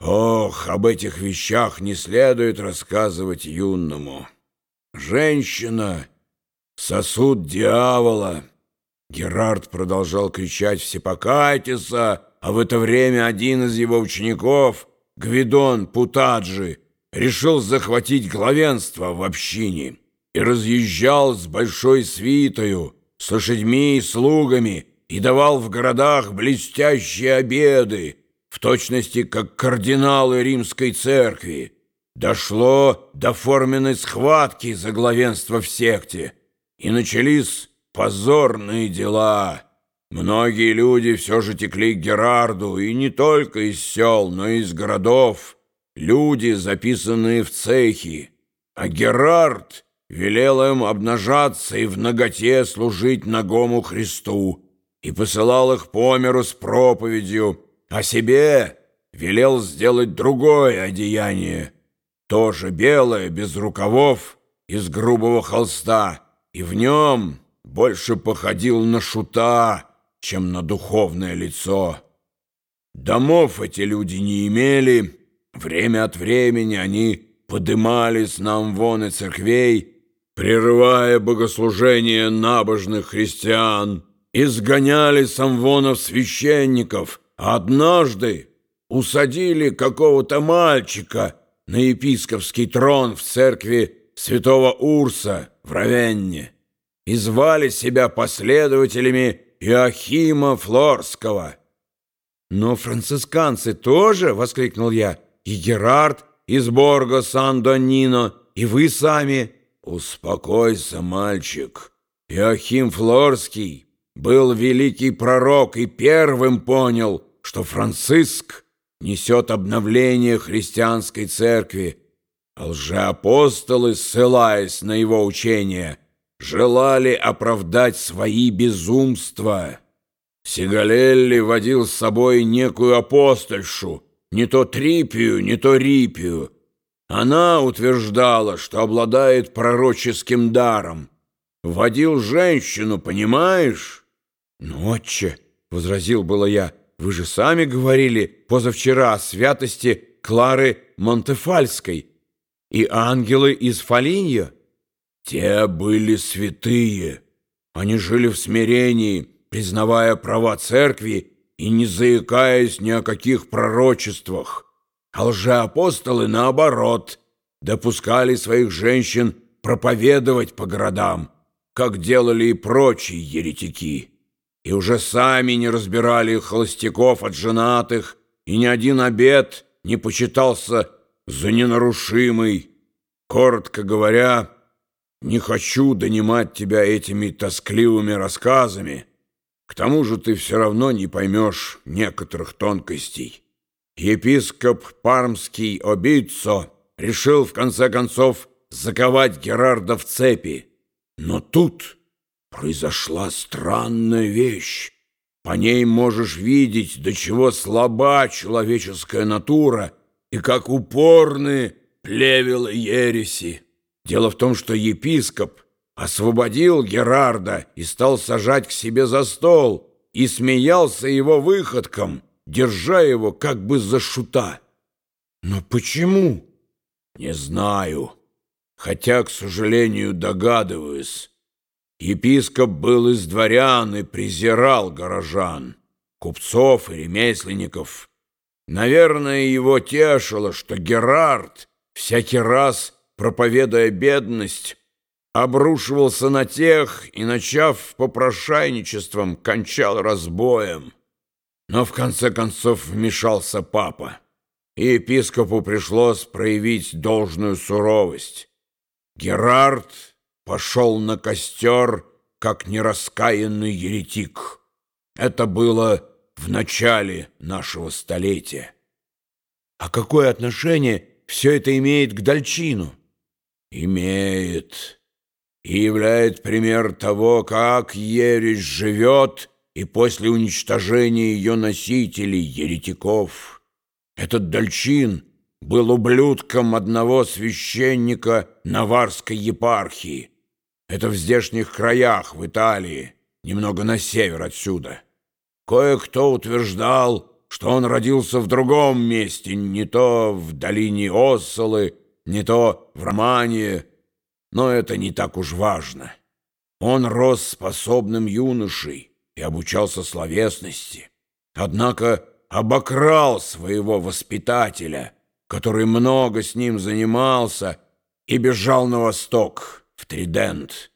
Ох, об этих вещах не следует рассказывать юному. Женщина — сосуд дьявола. Герард продолжал кричать «Все покайтесь!», а в это время один из его учеников, Гвидон Путаджи, решил захватить главенство в общине и разъезжал с большой свитою, с лошадьми и слугами, и давал в городах блестящие обеды, в точности как кардиналы римской церкви. Дошло до форменной схватки за главенство в секте, и начались позорные дела. Многие люди все же текли к Герарду, и не только из сел, но и из городов, люди, записанные в цехи. А Герард велел им обнажаться и в наготе служить ногому Христу, и посылал их по миру с проповедью, а себе велел сделать другое одеяние, тоже белое, без рукавов, из грубого холста, и в нем больше походил на шута, чем на духовное лицо. Домов эти люди не имели, время от времени они подымались на амвоны церквей, прерывая богослужение набожных христиан, изгоняли с амвонов священников — Однажды усадили какого-то мальчика на епископский трон в церкви святого Урса в Равенне и звали себя последователями Иохима Флорского. «Но францисканцы тоже?» — воскликнул я. «И Герард из Борго Сан-Донино, и вы сами». «Успокойся, мальчик. Иохим Флорский был великий пророк и первым понял — что Франциск несет обновление христианской церкви, а лжеапостолы, ссылаясь на его учение, желали оправдать свои безумства. Сигалелли водил с собой некую апостольшу, не то Трипию, не то Рипию. Она утверждала, что обладает пророческим даром. Водил женщину, понимаешь? «Ну, отче», — возразил было я, — вы же сами говорили позавчера о святости Клары Монтефальской и ангелы из Фалинья. Те были святые. Они жили в смирении, признавая права церкви и не заикаясь ни о каких пророчествах. А лжеапостолы, наоборот, допускали своих женщин проповедовать по городам, как делали и прочие еретики и уже сами не разбирали холостяков от женатых, и ни один обед не почитался за ненарушимый. Коротко говоря, не хочу донимать тебя этими тоскливыми рассказами. К тому же ты все равно не поймешь некоторых тонкостей. Епископ Пармский Обиццо решил в конце концов заковать Герарда в цепи. Но тут... Произошла странная вещь. По ней можешь видеть, до чего слаба человеческая натура и как упорны плевелы ереси. Дело в том, что епископ освободил Герарда и стал сажать к себе за стол и смеялся его выходкам, держа его как бы за шута. Но почему? Не знаю, хотя, к сожалению, догадываюсь. Епископ был из дворян и презирал горожан, купцов и ремесленников. Наверное, его тешило, что Герард, всякий раз проповедуя бедность, обрушивался на тех и, начав попрошайничеством, кончал разбоем. Но в конце концов вмешался папа, и епископу пришлось проявить должную суровость. Герард пошел на костер, как нераскаянный еретик. Это было в начале нашего столетия. А какое отношение все это имеет к Дальчину? Имеет. И являет пример того, как ересь живет и после уничтожения ее носителей, еретиков. Этот Дальчин был ублюдком одного священника Наварской епархии. Это в здешних краях, в Италии, немного на север отсюда. Кое-кто утверждал, что он родился в другом месте, не то в долине Оссолы, не то в Романии, но это не так уж важно. Он рос способным юношей и обучался словесности, однако обокрал своего воспитателя, который много с ним занимался, и бежал на восток, в Тридент,